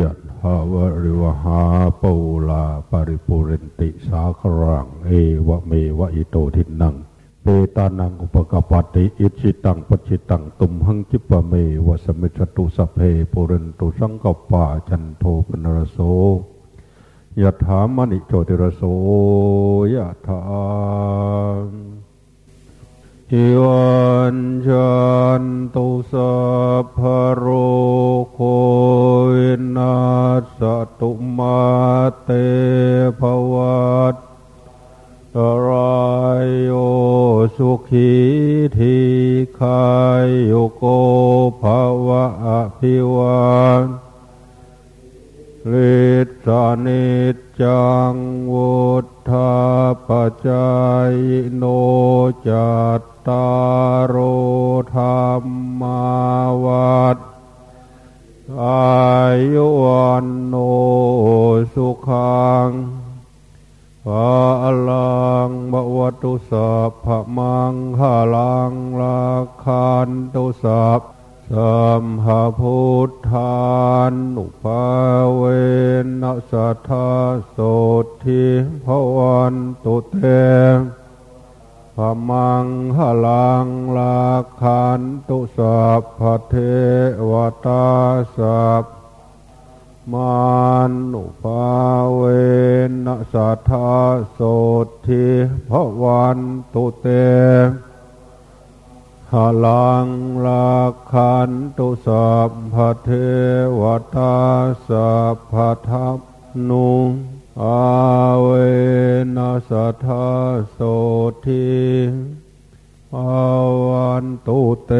ยะหาวริวหาปูลาปริปุเรนติสาครังเอวเมวะอิโตทินังเปตานังอุปกปติอิชิตังปชิตังตุมหังจิปะเมวะสมิจตุสเพปุเรนตุสังกปาจันโทปนรโสยะถามณิโชติรโสยะถาอิวันจันตุสัพพโรโค เตภวัตรายโยสุขีทีคายโยโกภาวะอภิวันฤทธานิจจังวุธาปจายโนจัตตารโอายุวันโนสุขังภาลังบวตุสัพพมังหาลังลาคันตุสัพสัมหาพุทธานุภาเวนัสทธาโสทิภวันตุเต พมังหลังลาคันตุสัพพเทวตาสัพมานุภาเวนัสทธาโสทิภวันตุเตหลังลาคันตุสัพพเทวตาสัพพทัพ นุอาเวนัสทาโสทิอาวันตุเต